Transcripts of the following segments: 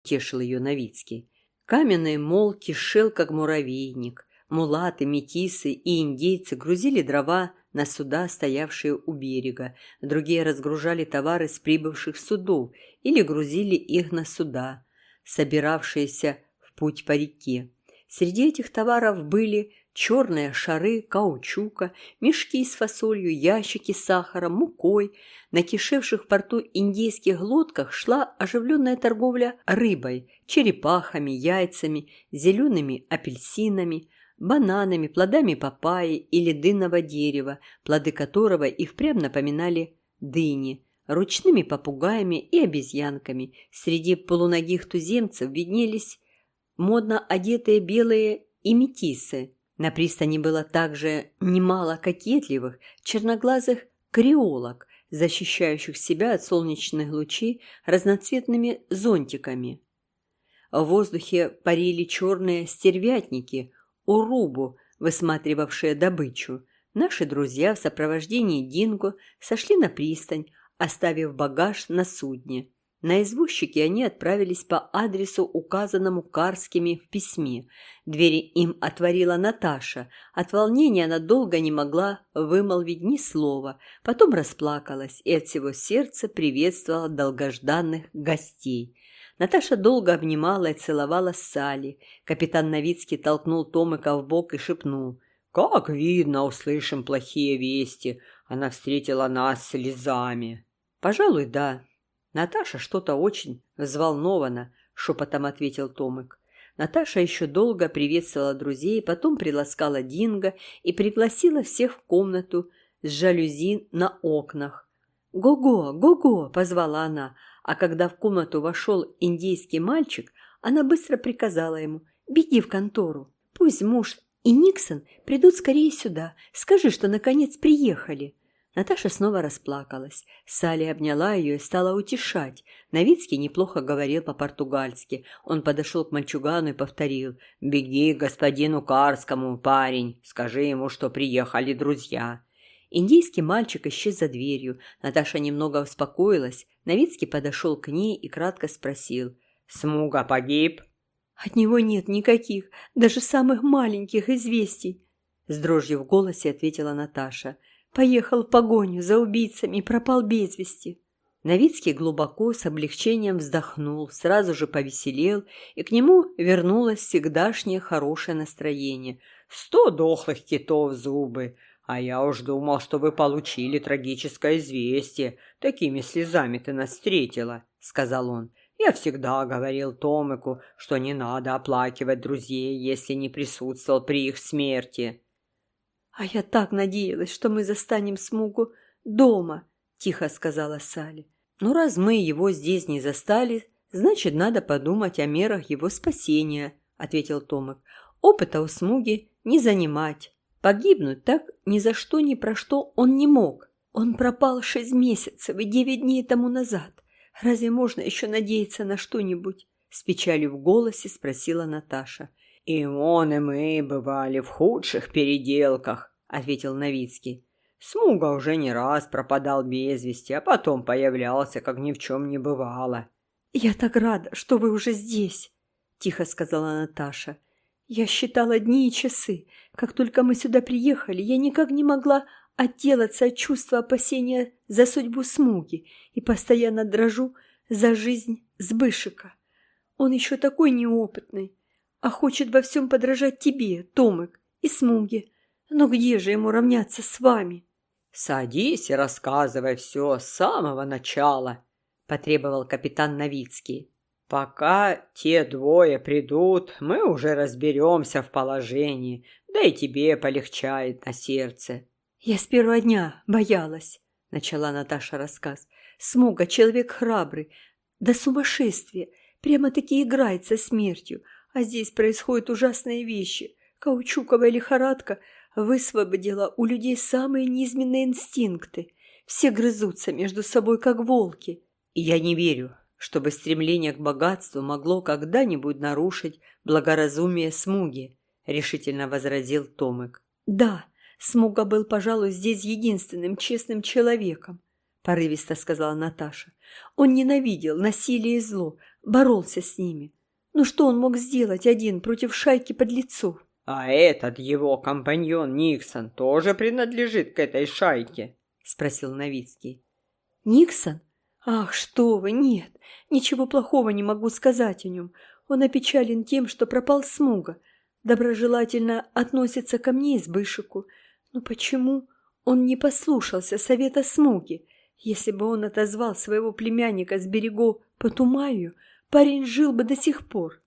— тешил ее Новицкий. Каменный мол кишел, как муравейник. Мулаты, метисы и индейцы грузили дрова на суда, стоявшие у берега. Другие разгружали товары с прибывших судов или грузили их на суда, собиравшиеся в путь по реке. Среди этих товаров были черные шары каучука, мешки с фасолью, ящики с сахаром, мукой. На кишевших в порту индейских лодках шла оживленная торговля рыбой, черепахами, яйцами, зелеными апельсинами, бананами, плодами папайи или дынного дерева, плоды которого и впрямь напоминали дыни, ручными попугаями и обезьянками. Среди полуногих туземцев виднелись модно одетые белые и метисы, на пристани было также немало кокетливых, черноглазых креолок, защищающих себя от солнечных лучей разноцветными зонтиками. В воздухе парили черные стервятники, урубу, высматривавшие добычу. Наши друзья в сопровождении Динго сошли на пристань, оставив багаж на судне. На извозчике они отправились по адресу, указанному Карскими в письме. Двери им отворила Наташа. От волнения она долго не могла вымолвить ни слова. Потом расплакалась и от всего сердца приветствовала долгожданных гостей. Наташа долго обнимала и целовала Салли. Капитан Новицкий толкнул Томыка в бок и шепнул. «Как видно, услышим плохие вести. Она встретила нас слезами». «Пожалуй, да», Наташа что-то очень взволнована, шепотом ответил Томик. Наташа еще долго приветствовала друзей, потом приласкала Динго и пригласила всех в комнату с жалюзи на окнах. «Го-го, го-го!» – позвала она, а когда в комнату вошел индейский мальчик, она быстро приказала ему «Беги в контору, пусть муж и Никсон придут скорее сюда, скажи, что наконец приехали». Наташа снова расплакалась. Салли обняла ее и стала утешать. Новицкий неплохо говорил по-португальски. Он подошел к мальчугану и повторил. «Беги к господину Карскому, парень. Скажи ему, что приехали друзья». Индийский мальчик исчез за дверью. Наташа немного успокоилась. Новицкий подошел к ней и кратко спросил. «Смуга погиб?» «От него нет никаких, даже самых маленьких известий», — с дрожью в голосе ответила Наташа. Поехал в погоню за убийцами и пропал без вести. Новицкий глубоко с облегчением вздохнул, сразу же повеселел, и к нему вернулось всегдашнее хорошее настроение. «Сто дохлых китов зубы! А я уж думал, что вы получили трагическое известие. Такими слезами ты нас встретила», — сказал он. «Я всегда говорил Томику, что не надо оплакивать друзей, если не присутствовал при их смерти». «А я так надеялась, что мы застанем Смугу дома», – тихо сказала Салли. «Ну, раз мы его здесь не застали, значит, надо подумать о мерах его спасения», – ответил Томик. «Опыта у Смуги не занимать. Погибнуть так ни за что ни про что он не мог. Он пропал шесть месяцев и девять дней тому назад. Разве можно еще надеяться на что-нибудь?» С печалью в голосе спросила Наташа. «И он, и мы бывали в худших переделках», ответил Новицкий. Смуга уже не раз пропадал без вести, а потом появлялся, как ни в чем не бывало. «Я так рада, что вы уже здесь», – тихо сказала Наташа. «Я считала дни и часы. Как только мы сюда приехали, я никак не могла отделаться от чувства опасения за судьбу Смуги и постоянно дрожу за жизнь Сбышика. Он еще такой неопытный, а хочет во всем подражать тебе, Томик, и Смуге. Но где же ему равняться с вами? Садись и рассказывай все с самого начала, потребовал капитан Новицкий. Пока те двое придут, мы уже разберемся в положении, да и тебе полегчает на сердце. Я с первого дня боялась, начала Наташа рассказ. Смуга человек храбрый, до сумасшествия, прямо-таки играет со смертью, а здесь происходят ужасные вещи. Каучуковая лихорадка – высвободила у людей самые низменные инстинкты. Все грызутся между собой, как волки. И я не верю, чтобы стремление к богатству могло когда-нибудь нарушить благоразумие Смуги, решительно возразил Томик. Да, Смуга был, пожалуй, здесь единственным честным человеком, порывисто сказала Наташа. Он ненавидел насилие и зло, боролся с ними. Ну что он мог сделать один против шайки подлецов? А этот его компаньон Никсон тоже принадлежит к этой шайке? Спросил Новицкий. Никсон? Ах, что вы, нет, ничего плохого не могу сказать о нем. Он опечален тем, что пропал Смуга. Доброжелательно относится ко мне и Сбышику. Но почему он не послушался совета Смуги? Если бы он отозвал своего племянника с берегов по Тумаю, парень жил бы до сих пор.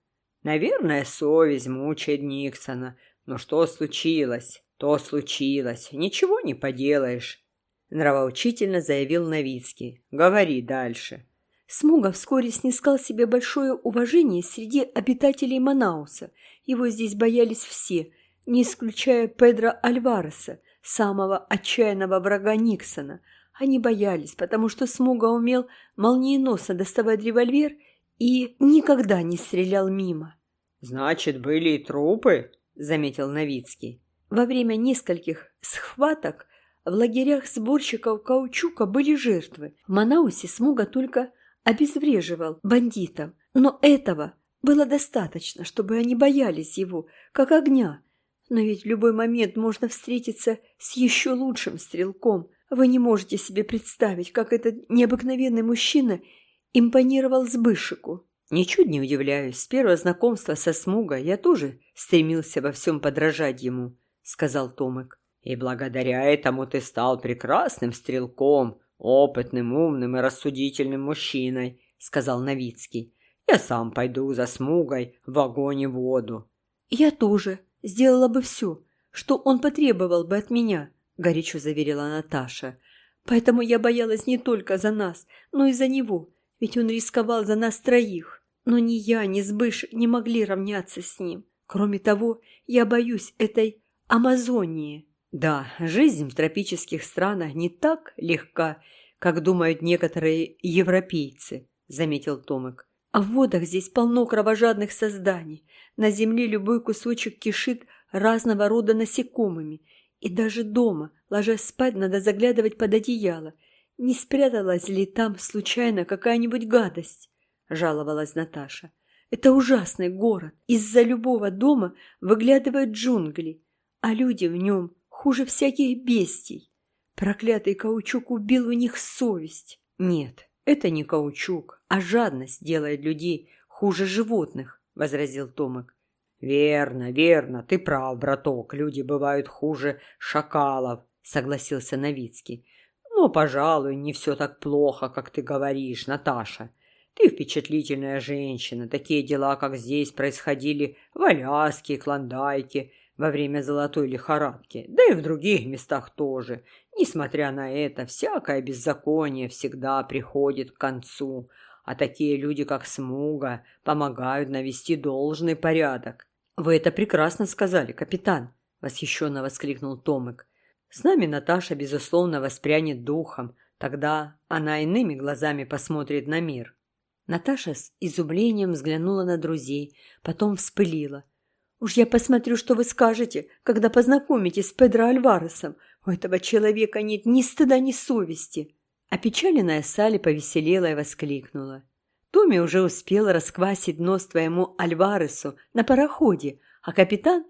Наверное, совесть мучает Никсона. Но что случилось, то случилось. Ничего не поделаешь. Нравоучительно заявил Новицкий. Говори дальше. Смуга вскоре снискал себе большое уважение среди обитателей Манауса. Его здесь боялись все, не исключая Педро Альвареса, самого отчаянного врага Никсона. Они боялись, потому что Смуга умел молниеносно доставать револьвер и никогда не стрелял мимо. «Значит, были и трупы?» – заметил Новицкий. Во время нескольких схваток в лагерях сборщиков каучука были жертвы. В Манаусе Смуга только обезвреживал бандитов, но этого было достаточно, чтобы они боялись его, как огня. Но ведь в любой момент можно встретиться с еще лучшим стрелком. Вы не можете себе представить, как этот необыкновенный мужчина импонировал Сбышику. Ничуть не удивляюсь. С первого знакомства со Смуга я тоже стремился во всем подражать ему, сказал Томик. И благодаря этому ты стал прекрасным стрелком, опытным, умным и рассудительным мужчиной, сказал Новицкий. Я сам пойду за Смугой в огонь и воду. Я тоже сделала бы все, что он потребовал бы от меня, горячо заверила Наташа. Поэтому я боялась не только за нас, но и за него, ведь он рисковал за нас троих. Но ни я, ни Сбыш не могли равняться с ним. Кроме того, я боюсь этой Амазонии. Да, жизнь в тропических странах не так легка, как думают некоторые европейцы, заметил Томик. А в водах здесь полно кровожадных созданий. На земле любой кусочек кишит разного рода насекомыми. И даже дома, ложась спать, надо заглядывать под одеяло. Не спряталась ли там случайно какая-нибудь гадость? Жаловалась Наташа. Это ужасный город. Из-за любого дома выглядывают джунгли, а люди в нем хуже всяких бестий. Проклятый каучук убил у них совесть. Нет, это не каучук, а жадность делает людей хуже животных, возразил Томик. Верно, верно, ты прав, браток, люди бывают хуже шакалов, согласился Новицкий. Но, пожалуй, не все так плохо, как ты говоришь, Наташа. Ты впечатлительная женщина. Такие дела, как здесь, происходили в Аляске, Клондайке, во время золотой лихорадки, да и в других местах тоже. Несмотря на это, всякое беззаконие всегда приходит к концу, а такие люди, как Смуга, помогают навести должный порядок. «Вы это прекрасно сказали, капитан!» — восхищенно воскликнул Томик. «С нами Наташа, безусловно, воспрянет духом, тогда она иными глазами посмотрит на мир». Наташа с изумлением взглянула на друзей, потом вспылила — Уж я посмотрю, что вы скажете, когда познакомитесь с Педро Альваресом. У этого человека нет ни стыда, ни совести». Опечаленная Салли повеселела и воскликнула. Томми уже успел расквасить нос твоему Альваресу на пароходе, а капитан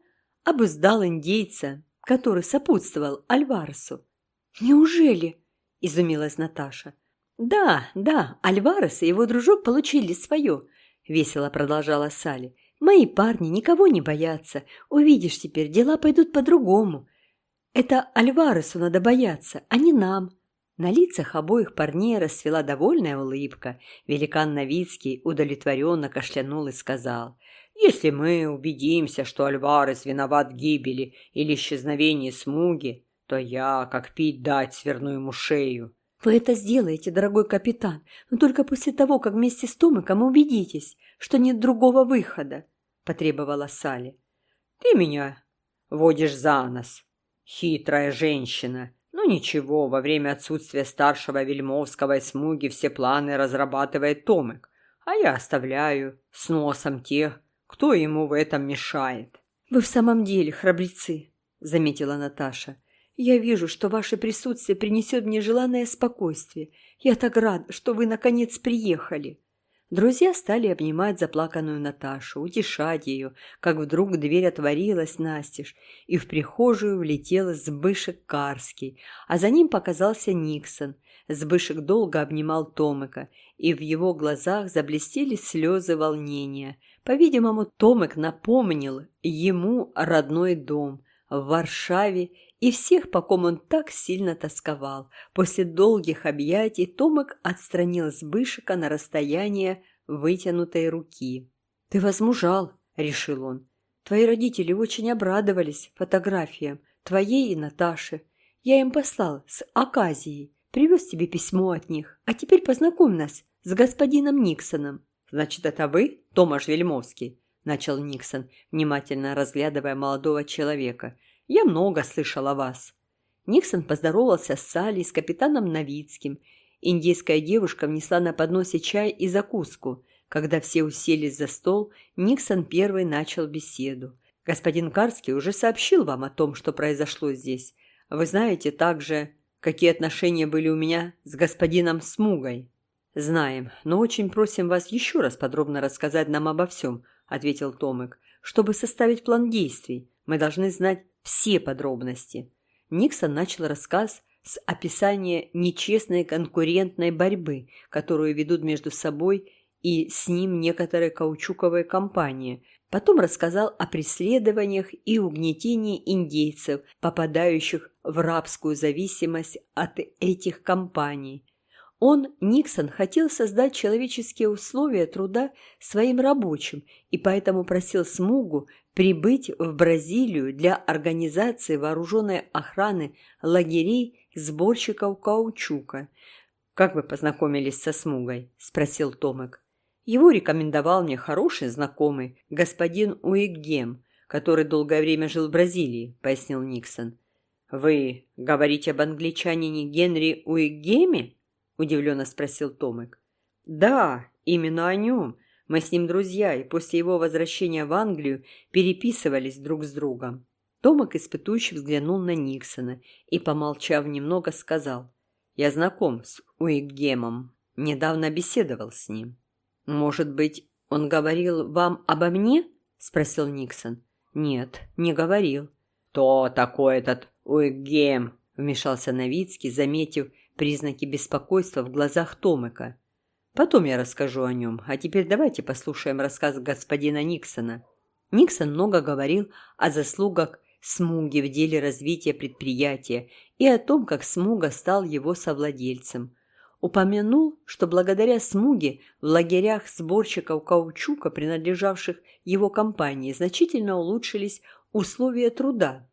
обуздал индейца, который сопутствовал Альваресу. «Неужели?» – изумилась Наташа. «Да, да, Альварес и его дружок получили свое», – весело продолжала Салли. Мои парни никого не боятся. Увидишь теперь, дела пойдут по-другому. Это Альваресу надо бояться, а не нам». На лицах обоих парней расцвела довольная улыбка. Великан Новицкий удовлетворенно кашлянул и сказал, «Если мы убедимся, что Альварес виноват в гибели или исчезновении Смуги, то я, как пить дать, сверну ему шею». «Вы это сделаете, дорогой капитан, но только после того, как вместе с Томиком убедитесь, что нет другого выхода. — потребовала Салли. «Ты меня водишь за нос, хитрая женщина. Ну ничего, во время отсутствия старшего Вельмовского и Смуги все планы разрабатывает Томик, а я оставляю с носом тех, кто ему в этом мешает». «Вы в самом деле храбрецы», — заметила Наташа. «Я вижу, что ваше присутствие принесет мне желанное спокойствие. Я так рад, что вы наконец приехали». Друзья стали обнимать заплаканную Наташу, утешать ее, как вдруг дверь отворилась настежь, и в прихожую влетел Сбышек Карский, а за ним показался Никсон. Сбышек долго обнимал Томыка, и в его глазах заблестели слезы волнения. По-видимому, Томик напомнил ему родной дом в Варшаве и всех, по ком он так сильно тосковал. После долгих объятий Томик отстранил Сбышика на расстояние вытянутой руки. «Ты возмужал», — решил он. «Твои родители очень обрадовались фотографиям, твоей и Наташи. Я им послал с Аказией, привез тебе письмо от них. А теперь познакомь нас с господином Никсоном». «Значит, это вы, Томаш Вельмовский?» — начал Никсон, внимательно разглядывая молодого человека — я много слышал о вас». Никсон поздоровался с Салли, с капитаном Новицким. Индийская девушка внесла на подносе чай и закуску. Когда все уселись за стол, Никсон первый начал беседу. «Господин Карский уже сообщил вам о том, что произошло здесь. Вы знаете также, какие отношения были у меня с господином Смугой?» «Знаем, но очень просим вас еще раз подробно рассказать нам обо всем», — ответил Томик. «Чтобы составить план действий, мы должны знать все подробности. Никсон начал рассказ с описания нечестной конкурентной борьбы, которую ведут между собой и с ним некоторые каучуковые компании. Потом рассказал о преследованиях и угнетении индейцев, попадающих в рабскую зависимость от этих компаний. Он, Никсон, хотел создать человеческие условия труда своим рабочим и поэтому просил Смугу прибыть в Бразилию для организации вооруженной охраны лагерей сборщиков каучука. «Как вы познакомились со Смугой?» – спросил Томек. «Его рекомендовал мне хороший знакомый, господин Уиггем, который долгое время жил в Бразилии», – пояснил Никсон. «Вы говорите об англичанине Генри Уиггеме?» – удивленно спросил Томек. «Да, именно о нем. Мы с ним друзья, и после его возвращения в Англию переписывались друг с другом. Томак испытующе взглянул на Никсона и, помолчав немного, сказал, «Я знаком с Уиггемом, недавно беседовал с ним». «Может быть, он говорил вам обо мне?» – спросил Никсон. «Нет, не говорил». «Кто такой этот Уиггем?» – вмешался Новицкий, заметив признаки беспокойства в глазах Томыка. Потом я расскажу о нем, а теперь давайте послушаем рассказ господина Никсона. Никсон много говорил о заслугах Смуги в деле развития предприятия и о том, как Смуга стал его совладельцем. Упомянул, что благодаря Смуге в лагерях сборщиков каучука, принадлежавших его компании, значительно улучшились условия труда.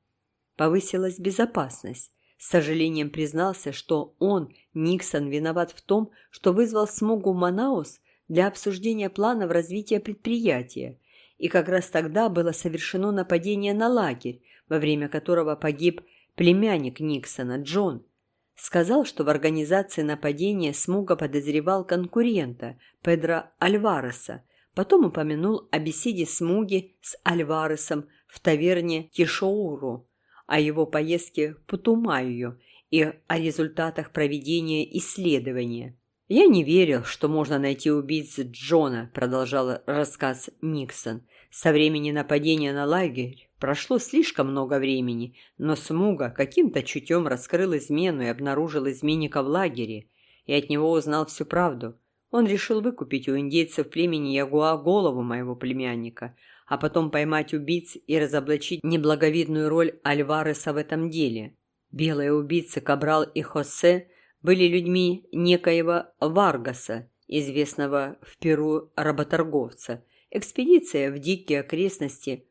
Повысилась безопасность, с сожалением признался, что он, Никсон, виноват в том, что вызвал Смогу Манаус для обсуждения планов развития предприятия. И как раз тогда было совершено нападение на лагерь, во время которого погиб племянник Никсона, Джон. Сказал, что в организации нападения Смуга подозревал конкурента, Педро Альвареса. Потом упомянул о беседе Смуги с Альваресом в таверне Кишоуру о его поездке по Тумаю и о результатах проведения исследования. «Я не верил, что можно найти убийцу Джона», – продолжал рассказ Никсон. «Со времени нападения на лагерь прошло слишком много времени, но Смуга каким-то чутьем раскрыл измену и обнаружил изменника в лагере, и от него узнал всю правду. Он решил выкупить у индейцев племени Ягуа голову моего племянника, а потом поймать убийц и разоблачить неблаговидную роль Альвареса в этом деле. Белые убийцы Кабрал и Хосе были людьми некоего Варгаса, известного в Перу работорговца. Экспедиция в дикие окрестности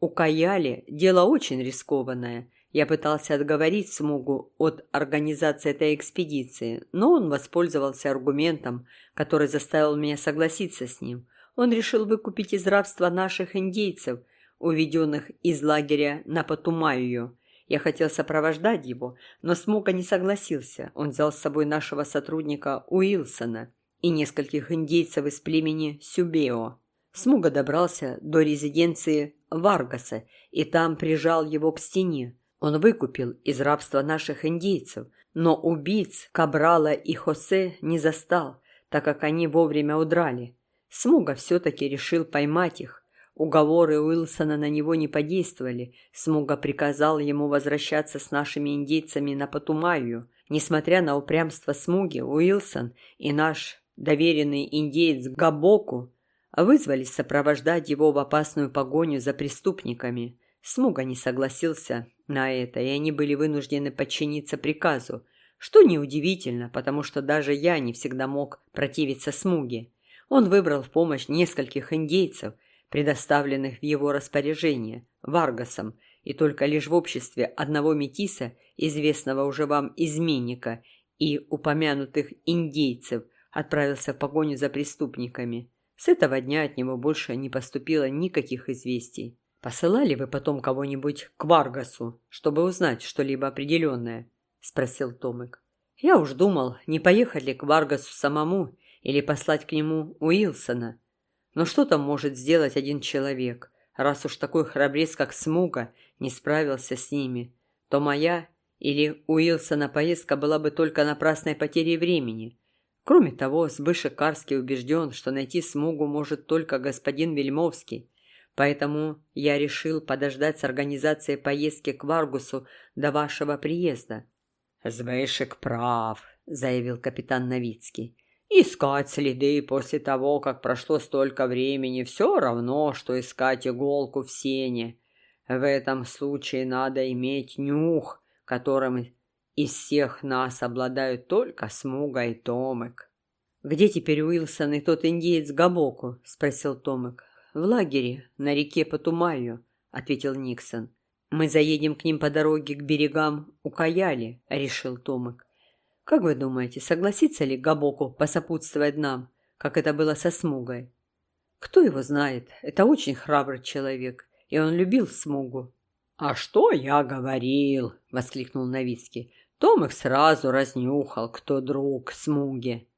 у Каяли – дело очень рискованное. Я пытался отговорить Смугу от организации этой экспедиции, но он воспользовался аргументом, который заставил меня согласиться с ним – он решил выкупить из рабства наших индейцев, уведенных из лагеря на Патумаю. Я хотел сопровождать его, но Смока не согласился. Он взял с собой нашего сотрудника Уилсона и нескольких индейцев из племени Сюбео. Смуга добрался до резиденции Варгаса и там прижал его к стене. Он выкупил из рабства наших индейцев, но убийц Кабрала и Хосе не застал. так как они вовремя удрали. Смуга все-таки решил поймать их. Уговоры Уилсона на него не подействовали. Смуга приказал ему возвращаться с нашими индейцами на Патумаю. Несмотря на упрямство Смуги, Уилсон и наш доверенный индеец Габоку вызвались сопровождать его в опасную погоню за преступниками. Смуга не согласился на это, и они были вынуждены подчиниться приказу, что неудивительно, потому что даже я не всегда мог противиться Смуге. Он выбрал в помощь нескольких индейцев, предоставленных в его распоряжение, Варгасом, и только лишь в обществе одного метиса, известного уже вам изменника, и упомянутых индейцев, отправился в погоню за преступниками. С этого дня от него больше не поступило никаких известий. «Посылали вы потом кого-нибудь к Варгасу, чтобы узнать что-либо определенное?» – спросил Томик. «Я уж думал, не поехать ли к Варгасу самому или послать к нему Уилсона. Но что там может сделать один человек, раз уж такой храбрец, как Смуга, не справился с ними, то моя или Уилсона поездка была бы только напрасной потерей времени. Кроме того, Сбышек Карский убежден, что найти Смугу может только господин Вельмовский, Поэтому я решил подождать с организацией поездки к Варгусу до вашего приезда. «Звейшик прав», — заявил капитан Новицкий. «Искать следы после того, как прошло столько времени, все равно, что искать иголку в сене. В этом случае надо иметь нюх, которым из всех нас обладают только Смуга и Томик». «Где теперь Уилсон и тот индеец Габоку?» — спросил Томик. «В лагере, на реке Патумаю», — ответил Никсон. «Мы заедем к ним по дороге к берегам Укаяли», — решил Томик. «Как вы думаете, согласится ли Габоку посопутствовать нам, как это было со Смугой?» «Кто его знает? Это очень храбрый человек, и он любил Смугу». «А что я говорил?» — воскликнул Новицкий. Томик сразу разнюхал, кто друг Смуги.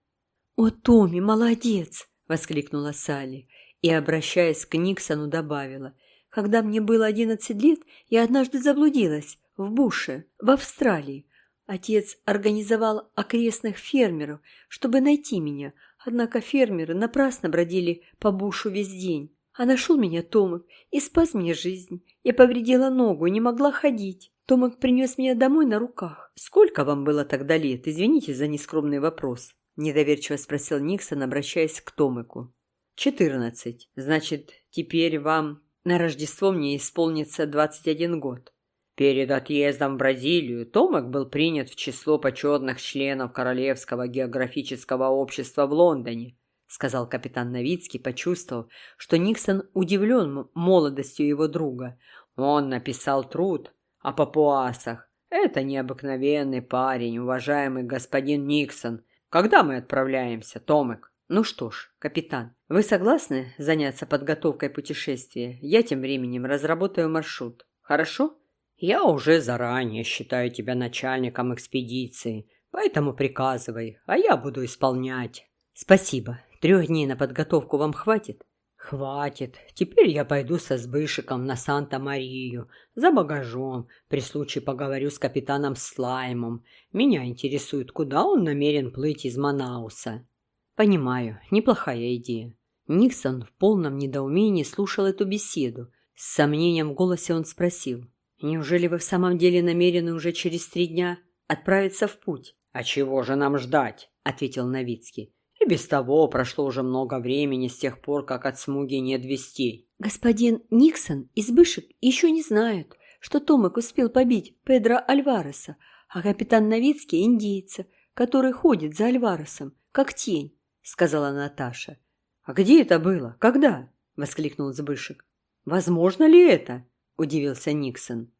«О, Томи, молодец!» — воскликнула Салли и, обращаясь к Никсону, добавила. «Когда мне было одиннадцать лет, я однажды заблудилась в буше, в Австралии. Отец организовал окрестных фермеров, чтобы найти меня, однако фермеры напрасно бродили по бушу весь день. А нашел меня Томик и спас мне жизнь. Я повредила ногу не могла ходить. Томик принес меня домой на руках. «Сколько вам было тогда лет? Извините за нескромный вопрос», – недоверчиво спросил Никсон, обращаясь к Томику. «Четырнадцать. Значит, теперь вам на Рождество мне исполнится двадцать один год». Перед отъездом в Бразилию Томак был принят в число почетных членов Королевского географического общества в Лондоне, сказал капитан Новицкий, почувствовав, что Никсон удивлен молодостью его друга. Он написал труд о папуасах. Это необыкновенный парень, уважаемый господин Никсон. Когда мы отправляемся, Томик? Ну что ж, капитан, вы согласны заняться подготовкой путешествия? Я тем временем разработаю маршрут. Хорошо? Я уже заранее считаю тебя начальником экспедиции, поэтому приказывай, а я буду исполнять. Спасибо. Трех дней на подготовку вам хватит? Хватит. Теперь я пойду со Сбышиком на Санта-Марию за багажом. При случае поговорю с капитаном Слаймом. Меня интересует, куда он намерен плыть из Манауса. Понимаю, неплохая идея. Никсон в полном недоумении слушал эту беседу. С сомнением в голосе он спросил. «Неужели вы в самом деле намерены уже через три дня отправиться в путь?» «А чего же нам ждать?» — ответил Новицкий. «И без того прошло уже много времени с тех пор, как от смуги нет вестей». «Господин Никсон и Сбышек еще не знают, что Томик успел побить Педро Альвареса, а капитан Новицкий — индейца, который ходит за Альваресом, как тень. — сказала Наташа. «А где это было? Когда?» — воскликнул Збышек. «Возможно ли это?» — удивился Никсон.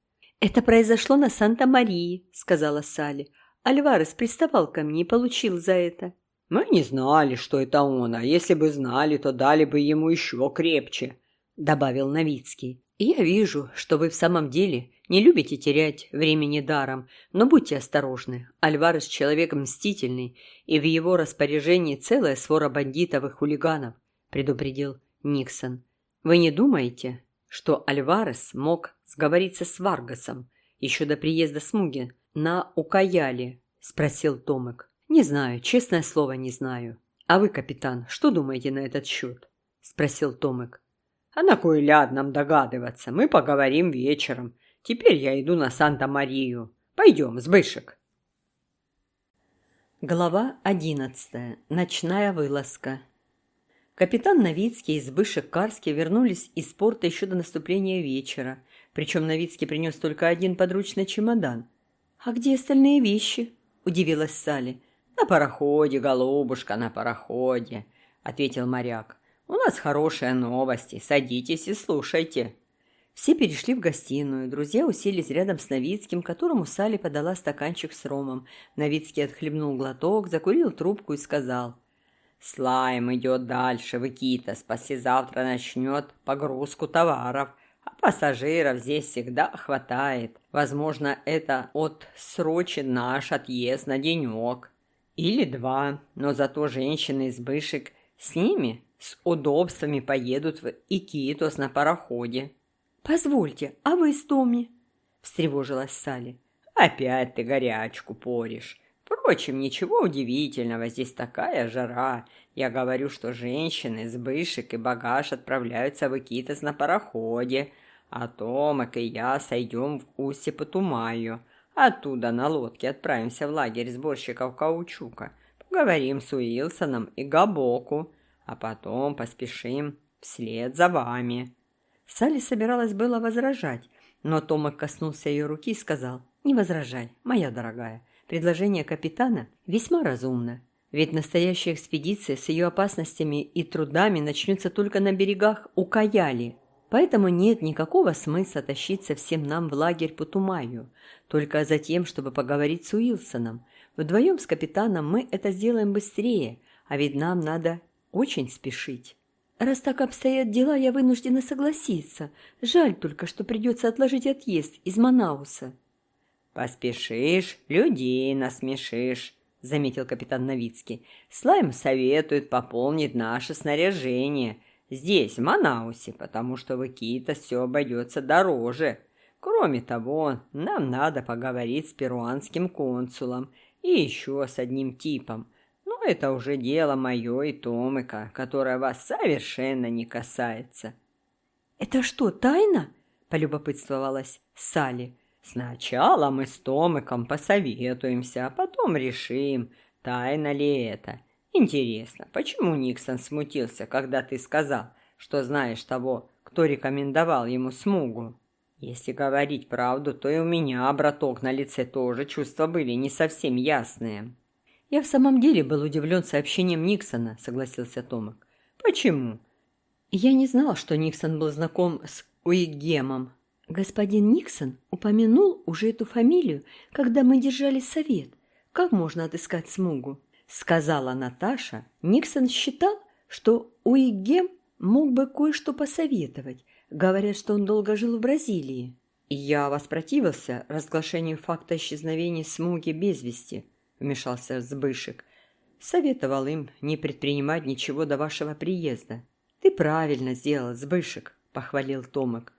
«Это произошло на Санта-Марии», — сказала Салли. «Альварес приставал ко мне и получил за это». «Мы не знали, что это он, а если бы знали, то дали бы ему еще крепче», — добавил Новицкий. «Я вижу, что вы в самом деле не любите терять времени даром, но будьте осторожны. Альварес человек мстительный, и в его распоряжении целая свора бандитов и хулиганов, предупредил Никсон. Вы не думаете, что Альварес мог сговориться с Варгасом еще до приезда Смуги на Укаяле? Спросил Томек. Не знаю, честное слово, не знаю. «А вы, капитан, что думаете на этот счет?» – спросил Томик. «А на кой ляд нам догадываться? Мы поговорим вечером. Теперь я иду на Санта-Марию. Пойдем, Сбышек». Глава одиннадцатая. Ночная вылазка. Капитан Новицкий и Сбышек Карский вернулись из порта еще до наступления вечера. Причем Новицкий принес только один подручный чемодан. «А где остальные вещи?» – удивилась Салли. «На пароходе, голубушка, на пароходе», – ответил моряк. «У нас хорошие новости. Садитесь и слушайте». Все перешли в гостиную. Друзья уселись рядом с Новицким, которому Салли подала стаканчик с ромом. Новицкий отхлебнул глоток, закурил трубку и сказал. «Слайм идет дальше в Икитос. Послезавтра начнет погрузку товаров. А пассажиров здесь всегда хватает. Возможно, это отсрочит наш отъезд на денек. Или два. Но зато женщины из Бышек с ними с удобствами поедут в Икитос на пароходе. «Позвольте, а вы с Томми?» – встревожилась Салли. «Опять ты горячку поришь. Впрочем, ничего удивительного, здесь такая жара. Я говорю, что женщины с бышек и багаж отправляются в Икитос на пароходе, а Томак и я сойдем в устье по Тумаю. Оттуда на лодке отправимся в лагерь сборщиков каучука. Поговорим с Уилсоном и Габоку, а потом поспешим вслед за вами». Салли собиралась было возражать, но Томак коснулся ее руки и сказал, «Не возражай, моя дорогая. Предложение капитана весьма разумно, ведь настоящая экспедиция с ее опасностями и трудами начнется только на берегах у Каяли, поэтому нет никакого смысла тащиться всем нам в лагерь по Тумаю, только за тем, чтобы поговорить с Уилсоном. Вдвоем с капитаном мы это сделаем быстрее, а ведь нам надо очень спешить». Раз так обстоят дела, я вынуждена согласиться. Жаль только, что придется отложить отъезд из Манауса. Поспешишь, людей насмешишь, заметил капитан Новицкий. Слайм советует пополнить наше снаряжение здесь, в Манаусе, потому что в Икита все обойдется дороже. Кроме того, нам надо поговорить с перуанским консулом и еще с одним типом это уже дело мое и Томыка, которое вас совершенно не касается». «Это что, тайна?» – полюбопытствовалась Салли. «Сначала мы с Томыком посоветуемся, а потом решим, тайна ли это. Интересно, почему Никсон смутился, когда ты сказал, что знаешь того, кто рекомендовал ему смугу?» Если говорить правду, то и у меня, браток, на лице тоже чувства были не совсем ясные. «Я в самом деле был удивлен сообщением Никсона», — согласился Томак. «Почему?» «Я не знал, что Никсон был знаком с Уигемом». «Господин Никсон упомянул уже эту фамилию, когда мы держали совет. Как можно отыскать Смугу?» — сказала Наташа. Никсон считал, что Уигем мог бы кое-что посоветовать. Говорят, что он долго жил в Бразилии. «Я воспротивился разглашению факта исчезновения Смуги без вести», вмешался Сбышек. Советовал им не предпринимать ничего до вашего приезда. Ты правильно сделал, Сбышек, похвалил Томок.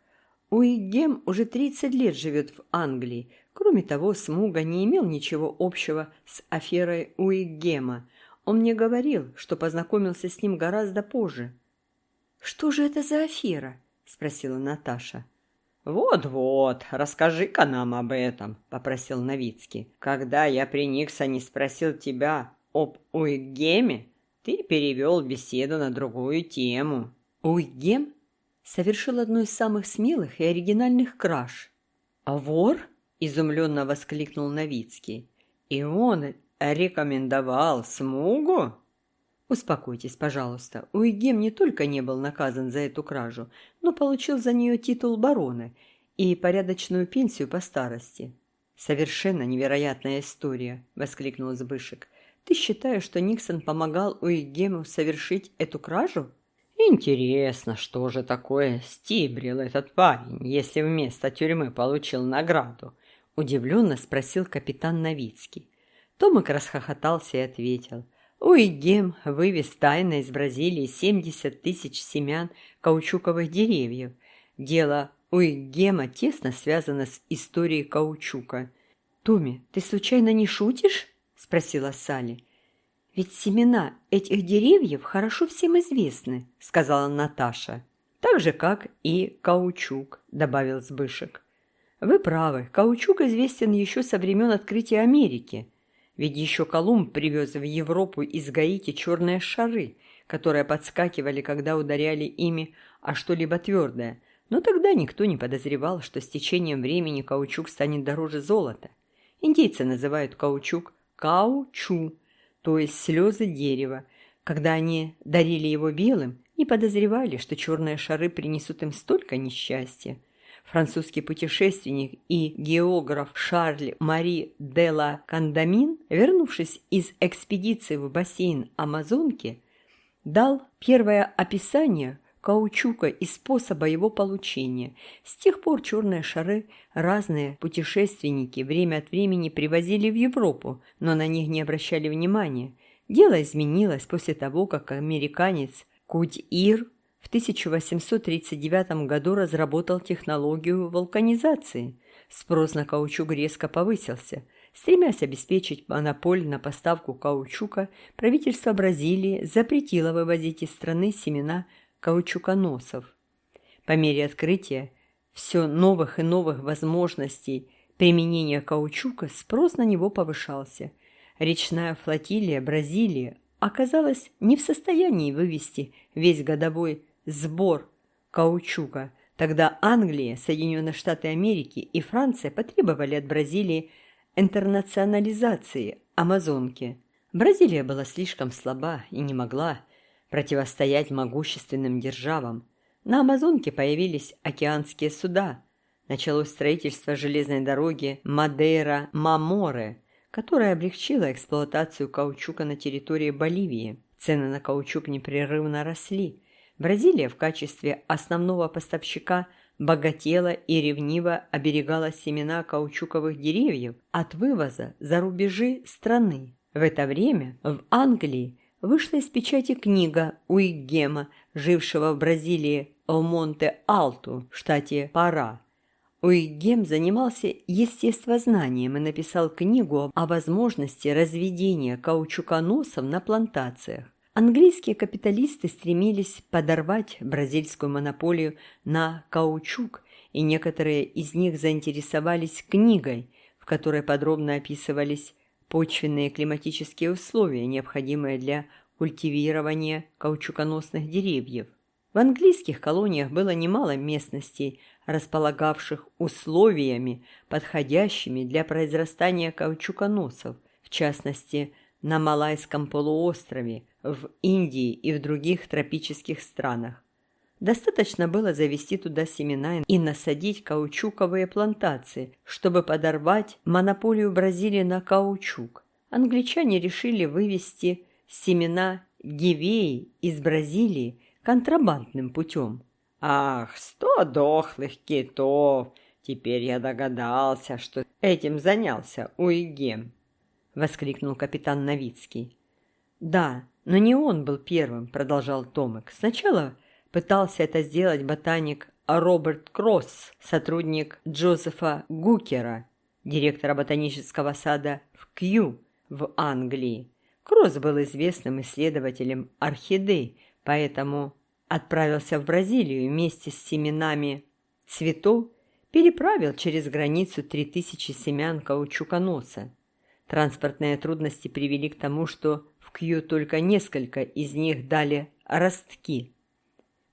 Уигем уже 30 лет живет в Англии. Кроме того, Смуга не имел ничего общего с аферой Уигема. Он мне говорил, что познакомился с ним гораздо позже. «Что же это за афера?» – спросила Наташа. «Вот-вот, расскажи-ка нам об этом», — попросил Новицкий. «Когда я при Никсоне спросил тебя об Уигеме, ты перевел беседу на другую тему». «Уигем совершил одну из самых смелых и оригинальных краж». «А вор?» — изумленно воскликнул Новицкий. «И он рекомендовал Смугу?» Успокойтесь, пожалуйста. Уигем не только не был наказан за эту кражу, но получил за нее титул барона и порядочную пенсию по старости. Совершенно невероятная история, воскликнул Збышек. Ты считаешь, что Никсон помогал Уигему совершить эту кражу? Интересно, что же такое стибрил этот парень, если вместо тюрьмы получил награду? Удивленно спросил капитан Новицкий. Томик расхохотался и ответил. Уигем вывез тайно из Бразилии 70 тысяч семян каучуковых деревьев. Дело Уигема тесно связано с историей каучука. «Томми, ты случайно не шутишь?» – спросила Салли. «Ведь семена этих деревьев хорошо всем известны», — сказала Наташа. «Так же, как и каучук», — добавил Сбышек. «Вы правы, каучук известен еще со времен открытия Америки. Ведь еще Колумб привез в Европу из Гаити черные шары, которые подскакивали, когда ударяли ими о что-либо твердое. Но тогда никто не подозревал, что с течением времени каучук станет дороже золота. Индейцы называют каучук каучу, то есть слезы дерева. Когда они дарили его белым, не подозревали, что черные шары принесут им столько несчастья. Французский путешественник и географ Шарль Мари де ла Кандамин, вернувшись из экспедиции в бассейн Амазонки, дал первое описание каучука и способа его получения. С тех пор черные шары разные путешественники время от времени привозили в Европу, но на них не обращали внимания. Дело изменилось после того, как американец Кудь-Ир в 1839 году разработал технологию вулканизации. Спрос на каучук резко повысился. Стремясь обеспечить монополь на поставку каучука, правительство Бразилии запретило вывозить из страны семена каучуконосов. По мере открытия все новых и новых возможностей применения каучука спрос на него повышался. Речная флотилия Бразилии оказалась не в состоянии вывести весь годовой сбор каучука. Тогда Англия, Соединенные Штаты Америки и Франция потребовали от Бразилии интернационализации Амазонки. Бразилия была слишком слаба и не могла противостоять могущественным державам. На Амазонке появились океанские суда. Началось строительство железной дороги Мадейра-Маморе, которая облегчила эксплуатацию каучука на территории Боливии. Цены на каучук непрерывно росли. Бразилия в качестве основного поставщика богатела и ревниво оберегала семена каучуковых деревьев от вывоза за рубежи страны. В это время в Англии вышла из печати книга Уиггема, жившего в Бразилии в Монте-Алту, в штате Пара. Уиггем занимался естествознанием и написал книгу о возможности разведения каучуконосов на плантациях. Английские капиталисты стремились подорвать бразильскую монополию на каучук, и некоторые из них заинтересовались книгой, в которой подробно описывались почвенные климатические условия, необходимые для культивирования каучуконосных деревьев. В английских колониях было немало местностей, располагавших условиями, подходящими для произрастания каучуконосов, в частности, на Малайском полуострове, в Индии и в других тропических странах. Достаточно было завести туда семена и насадить каучуковые плантации, чтобы подорвать монополию Бразилии на каучук. Англичане решили вывести семена гивеи из Бразилии контрабандным путем. «Ах, сто дохлых китов! Теперь я догадался, что этим занялся Уигем!» — воскликнул капитан Новицкий. «Да, но не он был первым», — продолжал Томик. «Сначала Пытался это сделать ботаник Роберт Кросс, сотрудник Джозефа Гукера, директора ботанического сада в Кью в Англии. Кросс был известным исследователем орхидей, поэтому отправился в Бразилию вместе с семенами цветов, переправил через границу 3000 семян каучуконоса. Транспортные трудности привели к тому, что в Кью только несколько из них дали ростки.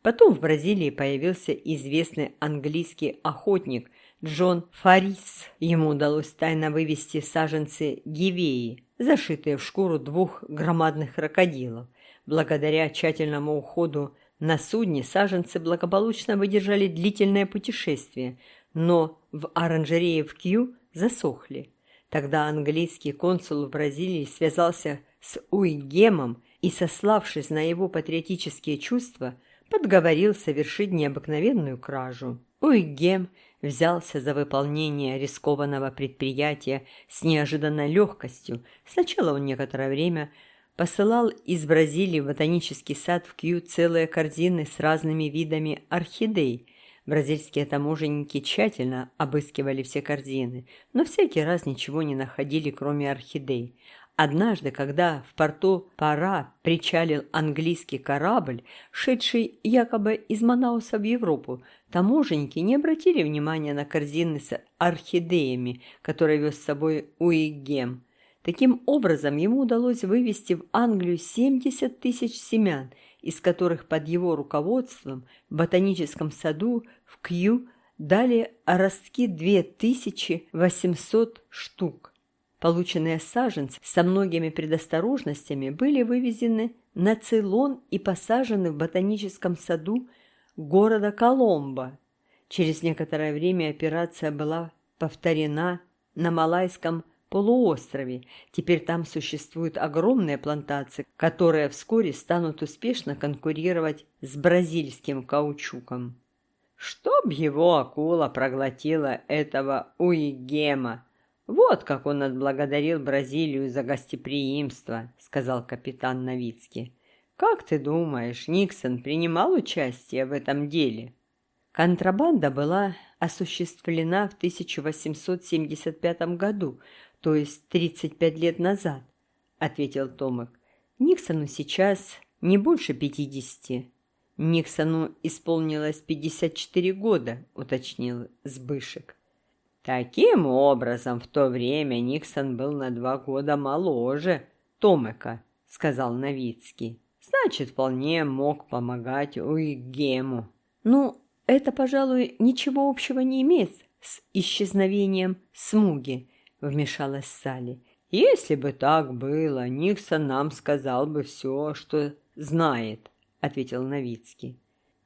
Потом в Бразилии появился известный английский охотник Джон Фарис. Ему удалось тайно вывести саженцы гивеи, зашитые в шкуру двух громадных крокодилов. Благодаря тщательному уходу на судне саженцы благополучно выдержали длительное путешествие, но в оранжерее в Кью засохли. Тогда английский консул в Бразилии связался с Уигемом и, сославшись на его патриотические чувства, подговорил совершить необыкновенную кражу. Уигем взялся за выполнение рискованного предприятия с неожиданной легкостью. Сначала он некоторое время посылал из Бразилии в ботанический сад в Кью целые корзины с разными видами орхидей. Бразильские таможенники тщательно обыскивали все корзины, но всякий раз ничего не находили, кроме орхидей. Однажды, когда в порту Пара причалил английский корабль, шедший якобы из Манауса в Европу, таможенники не обратили внимания на корзины с орхидеями, которые вез с собой Уигем. Таким образом, ему удалось вывести в Англию 70 тысяч семян, из которых под его руководством в ботаническом саду в Кью дали ростки 2800 штук. Полученные саженцы со многими предосторожностями были вывезены на Цейлон и посажены в ботаническом саду города Коломбо. Через некоторое время операция была повторена на Малайском полуострове. Теперь там существуют огромные плантации, которые вскоре станут успешно конкурировать с бразильским каучуком. «Чтоб его акула проглотила этого уигема!» «Вот как он отблагодарил Бразилию за гостеприимство», — сказал капитан Новицкий. «Как ты думаешь, Никсон принимал участие в этом деле?» Контрабанда была осуществлена в 1875 году, то есть 35 лет назад, ответил Томик. Никсону сейчас не больше 50. Никсону исполнилось 54 года, уточнил Сбышек. Таким образом, в то время Никсон был на два года моложе Томека, сказал Новицкий. Значит, вполне мог помогать Уигему. Ну, это, пожалуй, ничего общего не имеет с исчезновением Смуги, вмешалась Салли. Если бы так было, Никсон нам сказал бы все, что знает, ответил Новицкий.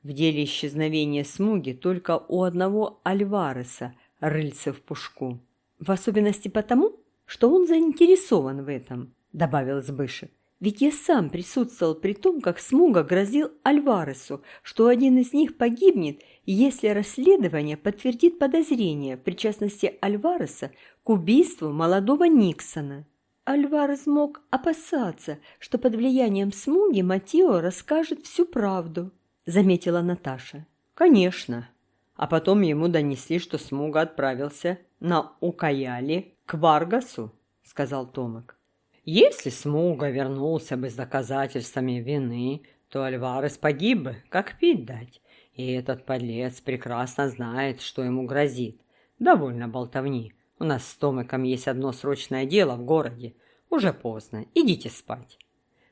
В деле исчезновения Смуги только у одного Альвареса – рыльце в пушку. В особенности потому, что он заинтересован в этом, добавил Збышек. Ведь я сам присутствовал при том, как Смуга грозил Альваресу, что один из них погибнет, если расследование подтвердит подозрение в причастности Альвареса к убийству молодого Никсона. Альварес мог опасаться, что под влиянием Смуги Матио расскажет всю правду, заметила Наташа. Конечно, а потом ему донесли, что Смуга отправился на Укаяли к Варгасу, сказал Томик. Если Смуга вернулся бы с доказательствами вины, то Альварес погиб бы, как пить дать. И этот подлец прекрасно знает, что ему грозит. Довольно болтовни. У нас с Томиком есть одно срочное дело в городе. Уже поздно. Идите спать.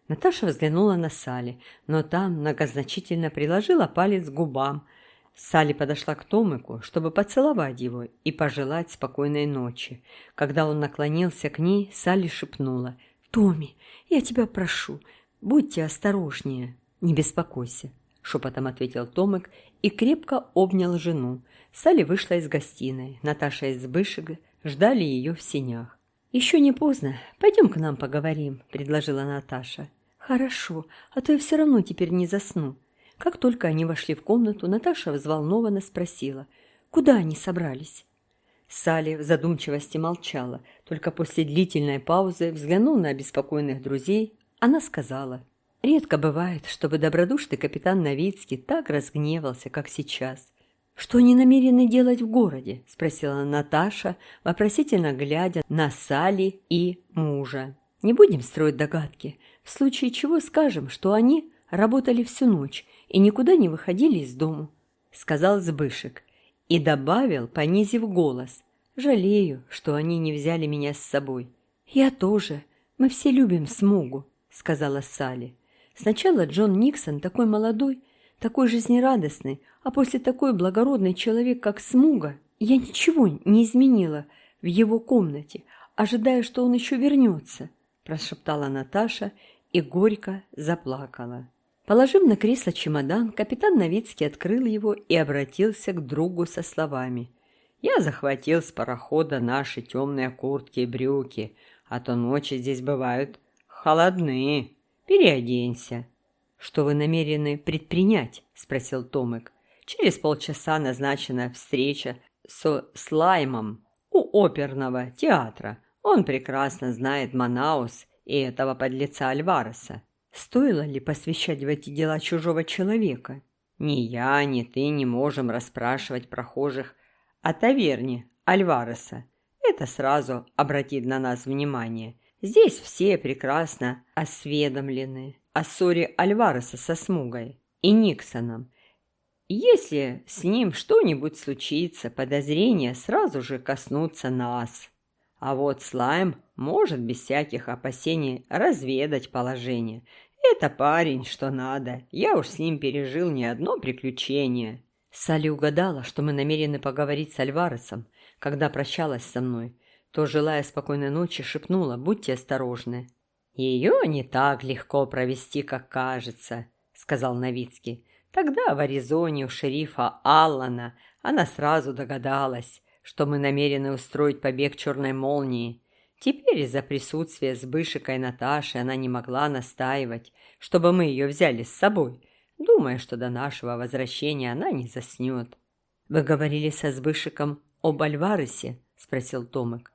Наташа взглянула на Сали, но там многозначительно приложила палец к губам, Салли подошла к Томику, чтобы поцеловать его и пожелать спокойной ночи. Когда он наклонился к ней, Салли шепнула. «Томми, я тебя прошу, будьте осторожнее, не беспокойся», шепотом ответил Томик и крепко обнял жену. Салли вышла из гостиной. Наташа и Збышек ждали ее в сенях. «Еще не поздно. Пойдем к нам поговорим», – предложила Наташа. «Хорошо, а то я все равно теперь не засну», как только они вошли в комнату, Наташа взволнованно спросила, куда они собрались. Салли в задумчивости молчала, только после длительной паузы, взглянув на обеспокоенных друзей, она сказала, «Редко бывает, чтобы добродушный капитан Новицкий так разгневался, как сейчас». «Что они намерены делать в городе?» – спросила Наташа, вопросительно глядя на Салли и мужа. «Не будем строить догадки. В случае чего скажем, что они работали всю ночь и никуда не выходили из дому», — сказал Збышек и добавил, понизив голос. «Жалею, что они не взяли меня с собой». «Я тоже. Мы все любим Смугу», — сказала Салли. «Сначала Джон Никсон такой молодой, такой жизнерадостный, а после такой благородный человек, как Смуга, я ничего не изменила в его комнате, ожидая, что он еще вернется», – прошептала Наташа и горько заплакала. Положив на кресло чемодан, капитан Новицкий открыл его и обратился к другу со словами. «Я захватил с парохода наши темные куртки и брюки, а то ночи здесь бывают холодные. Переоденься». «Что вы намерены предпринять?» – спросил Томик. «Через полчаса назначена встреча со Слаймом у оперного театра. Он прекрасно знает Манаус и этого подлеца Альвареса. Стоило ли посвящать в эти дела чужого человека? Ни я, ни ты не можем расспрашивать прохожих о таверне Альвареса. Это сразу обратит на нас внимание. Здесь все прекрасно осведомлены о ссоре Альвареса со Смугой и Никсоном. Если с ним что-нибудь случится, подозрения сразу же коснутся нас. А вот Слайм может без всяких опасений разведать положение. Это парень, что надо. Я уж с ним пережил не одно приключение. Салли угадала, что мы намерены поговорить с Альваресом, когда прощалась со мной. То, желая спокойной ночи, шепнула «Будьте осторожны». «Ее не так легко провести, как кажется», — сказал Новицкий. Тогда в Аризоне у шерифа Аллана она сразу догадалась, что мы намерены устроить побег черной молнии. Теперь из-за присутствия с Бышикой Наташей она не могла настаивать, чтобы мы ее взяли с собой, думая, что до нашего возвращения она не заснет. «Вы говорили со Сбышиком об Альваресе?» – спросил Томик.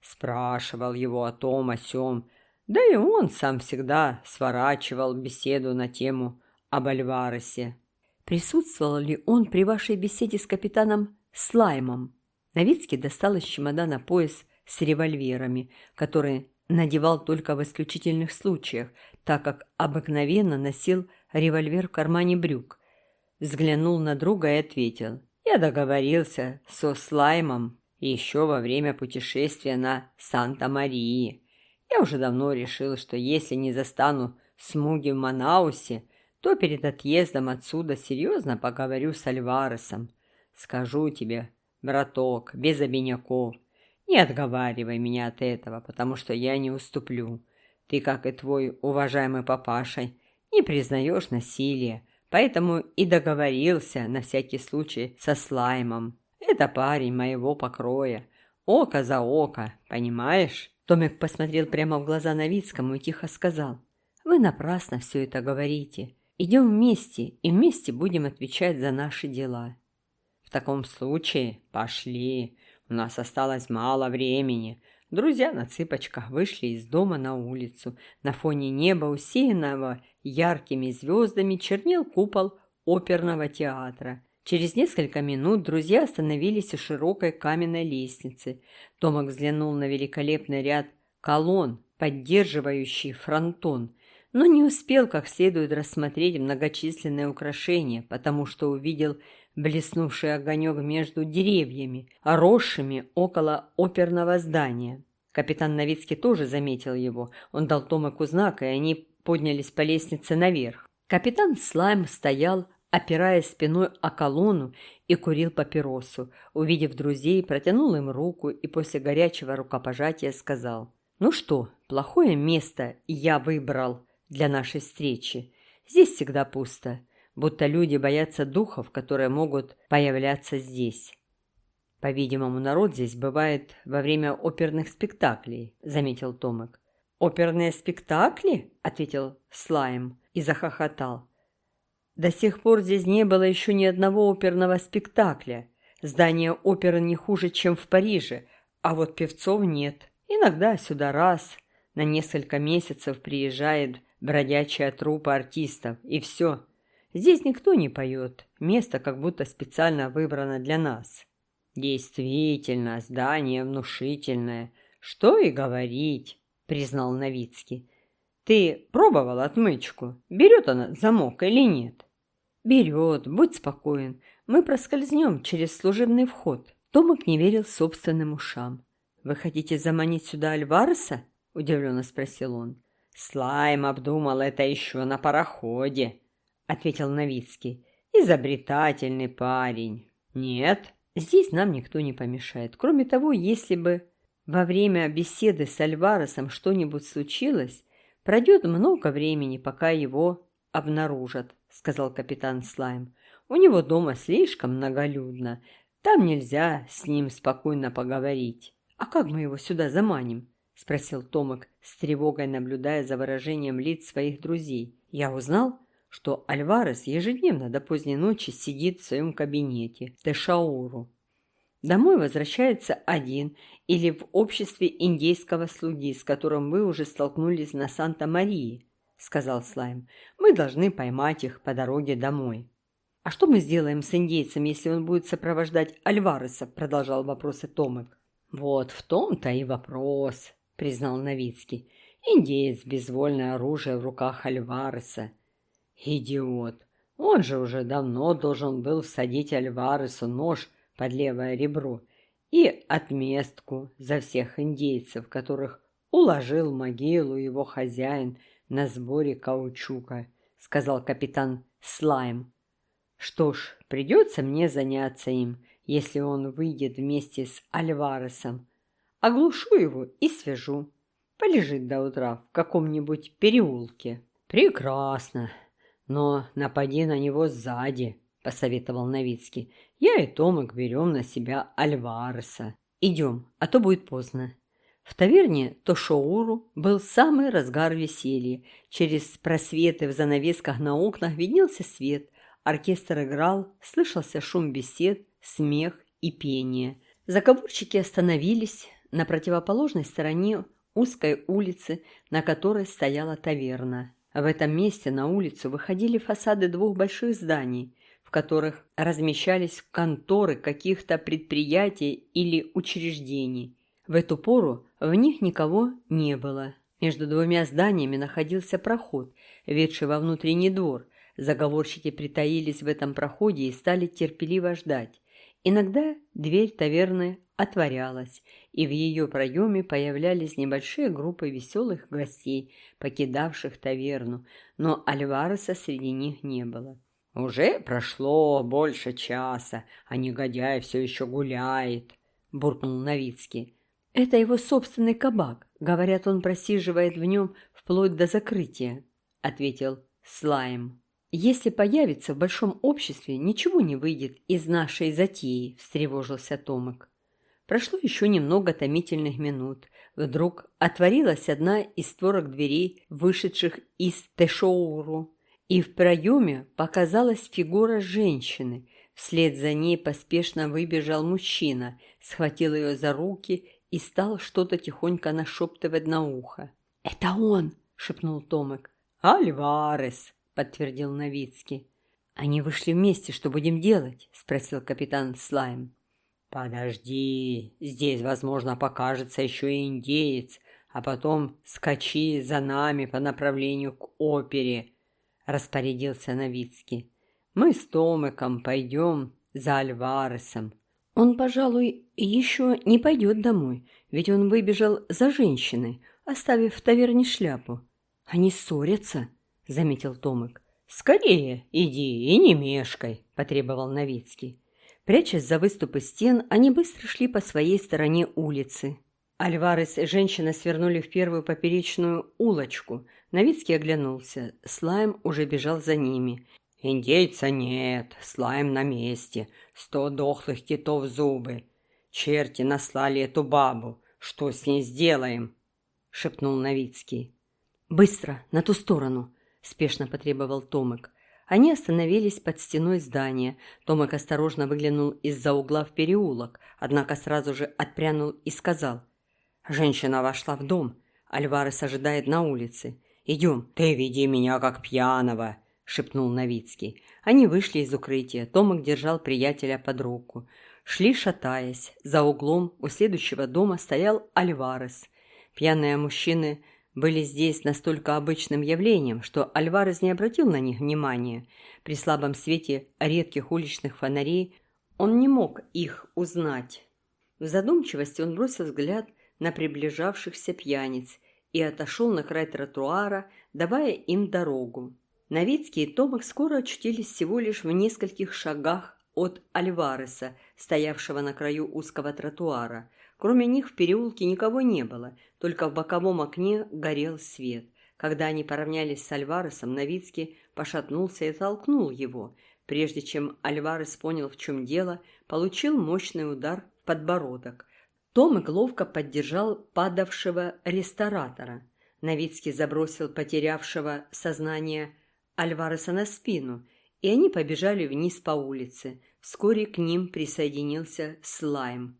Спрашивал его о том, о сём, да и он сам всегда сворачивал беседу на тему об Альваресе. Присутствовал ли он при вашей беседе с капитаном Слаймом? Новицкий достал из чемодана пояс с револьверами, который надевал только в исключительных случаях, так как обыкновенно носил револьвер в кармане брюк. Взглянул на друга и ответил. «Я договорился со Слаймом еще во время путешествия на Санта-Марии. Я уже давно решил, что если не застану Смуги в Манаусе, то перед отъездом отсюда серьезно поговорю с Альваресом. Скажу тебе, браток, без обиняков, не отговаривай меня от этого, потому что я не уступлю. Ты, как и твой уважаемый папаша, не признаешь насилие, поэтому и договорился на всякий случай со Слаймом. Это парень моего покроя. Око за око, понимаешь? Томик посмотрел прямо в глаза Новицкому и тихо сказал. «Вы напрасно все это говорите. Идем вместе, и вместе будем отвечать за наши дела. В таком случае пошли. У нас осталось мало времени. Друзья на цыпочках вышли из дома на улицу. На фоне неба, усеянного яркими звездами, чернел купол оперного театра. Через несколько минут друзья остановились у широкой каменной лестницы. Томак взглянул на великолепный ряд колонн, поддерживающий фронтон – но не успел как следует рассмотреть многочисленные украшения, потому что увидел блеснувший огонек между деревьями, росшими около оперного здания. Капитан Новицкий тоже заметил его. Он дал Томаку знак, и они поднялись по лестнице наверх. Капитан Слайм стоял, опираясь спиной о колонну и курил папиросу. Увидев друзей, протянул им руку и после горячего рукопожатия сказал, «Ну что, плохое место я выбрал для нашей встречи. Здесь всегда пусто, будто люди боятся духов, которые могут появляться здесь. По-видимому, народ здесь бывает во время оперных спектаклей, заметил Томик. Оперные спектакли? ответил Слайм и захохотал. До сих пор здесь не было еще ни одного оперного спектакля. Здание оперы не хуже, чем в Париже, а вот певцов нет. Иногда сюда раз на несколько месяцев приезжает бродячая трупа артистов, и все. Здесь никто не поет, место как будто специально выбрано для нас. Действительно, здание внушительное. Что и говорить, признал Новицкий. Ты пробовал отмычку? Берет она замок или нет? Берет, будь спокоен. Мы проскользнем через служебный вход. Томик не верил собственным ушам. «Вы хотите заманить сюда Альвареса?» – удивленно спросил он. «Слайм обдумал это еще на пароходе», — ответил Новицкий. «Изобретательный парень». «Нет, здесь нам никто не помешает. Кроме того, если бы во время беседы с Альваресом что-нибудь случилось, пройдет много времени, пока его обнаружат», — сказал капитан Слайм. «У него дома слишком многолюдно. Там нельзя с ним спокойно поговорить. А как мы его сюда заманим?» — спросил Томик, с тревогой наблюдая за выражением лиц своих друзей. «Я узнал, что Альварес ежедневно до поздней ночи сидит в своем кабинете Тешауру. Домой возвращается один или в обществе индейского слуги, с которым вы уже столкнулись на Санта-Марии», — сказал Слайм. «Мы должны поймать их по дороге домой». «А что мы сделаем с индейцем, если он будет сопровождать Альвареса?» — продолжал вопросы Томик. «Вот в том-то и вопрос», признал Новицкий. «Индеец – безвольное оружие в руках Альвареса». «Идиот! Он же уже давно должен был всадить Альваресу нож под левое ребро и отместку за всех индейцев, которых уложил могилу его хозяин на сборе каучука», – сказал капитан Слайм. «Что ж, придется мне заняться им, если он выйдет вместе с Альваресом. Оглушу его и свяжу. Полежит до утра в каком-нибудь переулке». «Прекрасно, но напади на него сзади», – посоветовал Новицкий. «Я и Томик берем на себя Альвареса. Идем, а то будет поздно». В таверне Тошоуру был самый разгар веселья. Через просветы в занавесках на окнах виднелся свет. Оркестр играл, слышался шум бесед, смех и пение. Заговорщики остановились на противоположной стороне узкой улицы, на которой стояла таверна. В этом месте на улицу выходили фасады двух больших зданий, в которых размещались конторы каких-то предприятий или учреждений. В эту пору в них никого не было. Между двумя зданиями находился проход, ведший во внутренний двор. Заговорщики притаились в этом проходе и стали терпеливо ждать. Иногда дверь таверны отворялась, и в ее проеме появлялись небольшие группы веселых гостей, покидавших таверну, но Альвареса среди них не было. «Уже прошло больше часа, а негодяй все еще гуляет», – буркнул Новицкий. «Это его собственный кабак. Говорят, он просиживает в нем вплоть до закрытия», — ответил Слайм. «Если появится в большом обществе, ничего не выйдет из нашей затеи», — встревожился Томик. Прошло еще немного томительных минут. Вдруг отворилась одна из створок дверей, вышедших из Тэшоуру, и в проеме показалась фигура женщины. Вслед за ней поспешно выбежал мужчина, схватил ее за руки и стал что-то тихонько нашептывать на ухо. «Это он!» — шепнул Томик. «Альварес!» — подтвердил Новицкий. «Они вышли вместе. Что будем делать?» — спросил капитан Слайм. «Подожди, здесь, возможно, покажется еще и индеец, а потом скачи за нами по направлению к опере», — распорядился Новицкий. «Мы с Томиком пойдем за Альваресом. Он, пожалуй, еще не пойдет домой, ведь он выбежал за женщиной, оставив в таверне шляпу. Они ссорятся, — заметил Томик. «Скорее иди и не мешкай», — потребовал Новицкий. Прячась за выступы стен, они быстро шли по своей стороне улицы. Альварес и женщина свернули в первую поперечную улочку. Новицкий оглянулся. Слайм уже бежал за ними. Индейца нет, слайм на месте, сто дохлых китов зубы. Черти наслали эту бабу, что с ней сделаем? шепнул Новицкий. Быстро, на ту сторону, спешно потребовал Томик. Они остановились под стеной здания. Томик осторожно выглянул из-за угла в переулок, однако сразу же отпрянул и сказал. «Женщина вошла в дом. Альварес ожидает на улице. Идем, ты веди меня как пьяного!» шепнул Новицкий. Они вышли из укрытия. Томик держал приятеля под руку. Шли, шатаясь. За углом у следующего дома стоял Альварес. Пьяные мужчины были здесь настолько обычным явлением, что Альварес не обратил на них внимания. При слабом свете редких уличных фонарей он не мог их узнать. В задумчивости он бросил взгляд на приближавшихся пьяниц и отошел на край тротуара, давая им дорогу. Новицкий и Томах скоро очутились всего лишь в нескольких шагах от Альвареса, стоявшего на краю узкого тротуара. Кроме них в переулке никого не было, только в боковом окне горел свет. Когда они поравнялись с Альваресом, Новицкий пошатнулся и толкнул его. Прежде чем Альварес понял, в чем дело, получил мощный удар в подбородок. Томик ловко поддержал падавшего ресторатора. Новицкий забросил потерявшего сознание Альвареса на спину, и они побежали вниз по улице. Вскоре к ним присоединился Слайм.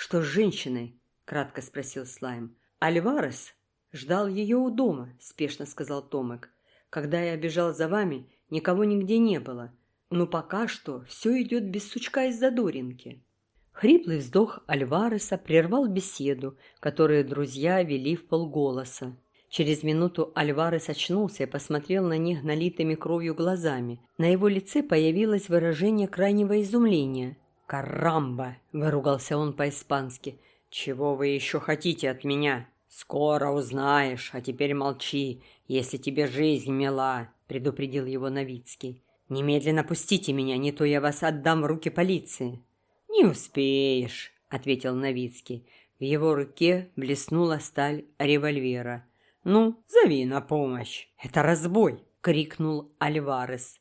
«Что с женщиной?» – кратко спросил Слайм. «Альварес ждал ее у дома», – спешно сказал Томек. «Когда я бежал за вами, никого нигде не было. Но пока что все идет без сучка из-за Доринки». Хриплый вздох Альвареса прервал беседу, которую друзья вели в полголоса. Через минуту Альварес очнулся и посмотрел на них налитыми кровью глазами. На его лице появилось выражение крайнего изумления. «Карамба!» – выругался он по-испански. «Чего вы еще хотите от меня? Скоро узнаешь, а теперь молчи, если тебе жизнь мила», – предупредил его Новицкий. «Немедленно пустите меня, не то я вас отдам в руки полиции». «Не успеешь», — ответил Новицкий. В его руке блеснула сталь револьвера. «Ну, зови на помощь!» «Это разбой!» — крикнул Альварес.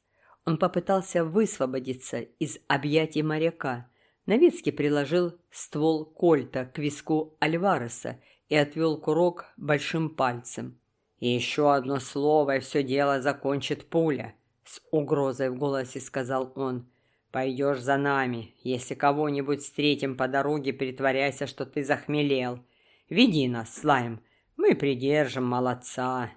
Он попытался высвободиться из объятий моряка. Новицкий приложил ствол кольта к виску Альвареса и отвел курок большим пальцем. «И еще одно слово, и все дело закончит пуля», — с угрозой в голосе сказал он. Пойдешь за нами. Если кого-нибудь встретим по дороге, притворяйся, что ты захмелел. Веди нас, Слайм. Мы придержим молодца».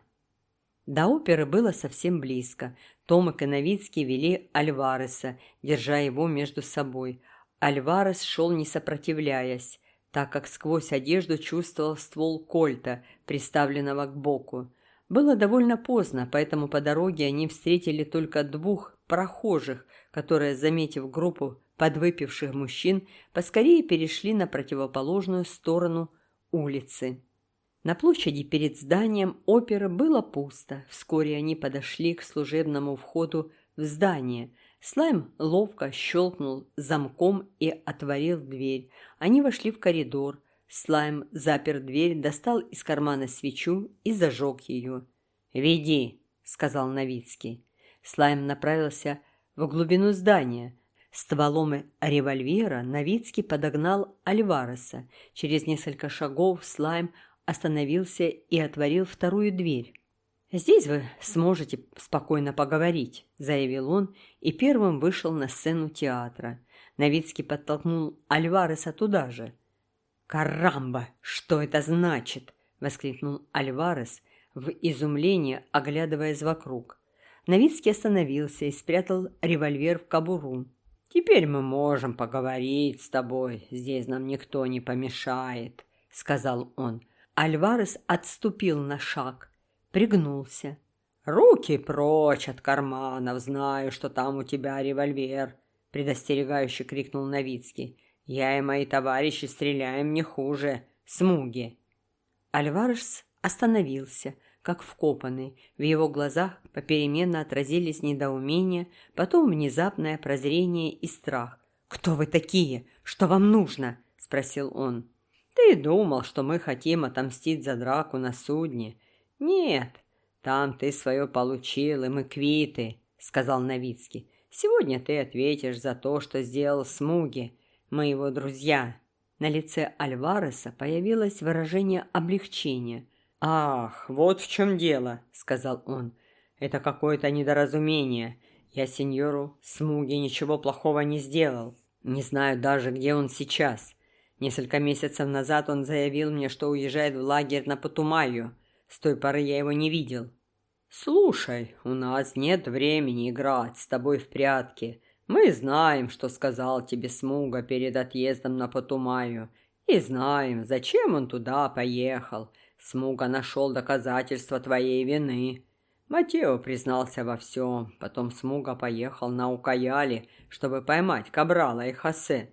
До оперы было совсем близко. Томик и Новицкий вели Альвареса, держа его между собой. Альварес шел не сопротивляясь, так как сквозь одежду чувствовал ствол кольта, приставленного к боку. Было довольно поздно, поэтому по дороге они встретили только двух прохожих, которые, заметив группу подвыпивших мужчин, поскорее перешли на противоположную сторону улицы. На площади перед зданием оперы было пусто. Вскоре они подошли к служебному входу в здание. Слайм ловко щелкнул замком и отворил дверь. Они вошли в коридор. Слайм запер дверь, достал из кармана свечу и зажег ее. «Веди», — сказал Новицкий. Слайм направился в глубину здания. Стволом револьвера Новицкий подогнал Альвареса. Через несколько шагов Слайм остановился и отворил вторую дверь. «Здесь вы сможете спокойно поговорить», – заявил он и первым вышел на сцену театра. Новицкий подтолкнул Альвареса туда же. «Карамба! Что это значит?» – воскликнул Альварес в изумлении, оглядываясь вокруг. Новицкий остановился и спрятал револьвер в кобуру. «Теперь мы можем поговорить с тобой. Здесь нам никто не помешает», — сказал он. Альварес отступил на шаг, пригнулся. «Руки прочь от карманов, знаю, что там у тебя револьвер», — предостерегающе крикнул Новицкий. Я и мои товарищи стреляем не хуже. Смуги. Альварес остановился, как вкопанный. В его глазах попеременно отразились недоумение, потом внезапное прозрение и страх. «Кто вы такие? Что вам нужно?» – спросил он. «Ты думал, что мы хотим отомстить за драку на судне?» «Нет, там ты свое получил, и мы квиты», – сказал Новицкий. «Сегодня ты ответишь за то, что сделал Смуги. Мы его друзья». На лице Альвареса появилось выражение облегчения. «Ах, вот в чем дело», — сказал он. «Это какое-то недоразумение. Я сеньору Смуги ничего плохого не сделал. Не знаю даже, где он сейчас. Несколько месяцев назад он заявил мне, что уезжает в лагерь на Патумаю. С той поры я его не видел. «Слушай, у нас нет времени играть с тобой в прятки. Мы знаем, что сказал тебе Смуга перед отъездом на Потумаю, и знаем, зачем он туда поехал. Смуга нашел доказательства твоей вины. Матео признался во всем. Потом Смуга поехал на Укаяли, чтобы поймать Кабрала и Хосе,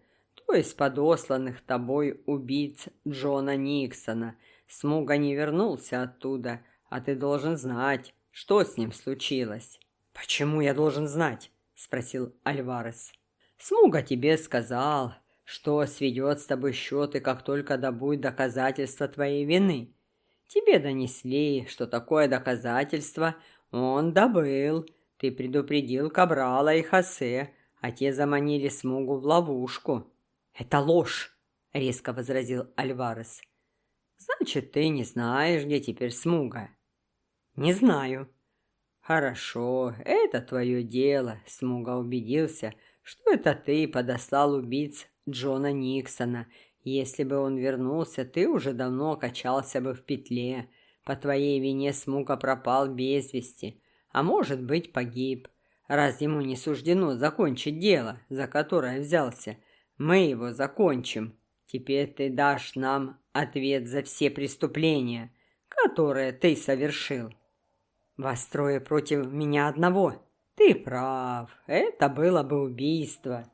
есть подосланных тобой убийц Джона Никсона. Смуга не вернулся оттуда, а ты должен знать, что с ним случилось. Почему я должен знать? спросил Альварес. Смуга тебе сказал, что сведет с тобой счеты, как только добудет доказательства твоей вины. Тебе донесли, что такое доказательство он добыл. Ты предупредил Кабрала и Хосе, а те заманили Смугу в ловушку. Это ложь, резко возразил Альварес. Значит, ты не знаешь, где теперь Смуга? Не знаю, «Хорошо, это твое дело», — Смуга убедился, что это ты подослал убийц Джона Никсона. Если бы он вернулся, ты уже давно качался бы в петле. По твоей вине Смуга пропал без вести, а может быть погиб. Раз ему не суждено закончить дело, за которое взялся, Мы его закончим. Теперь ты дашь нам ответ за все преступления, которые ты совершил. Вас трое против меня одного. Ты прав, это было бы убийство.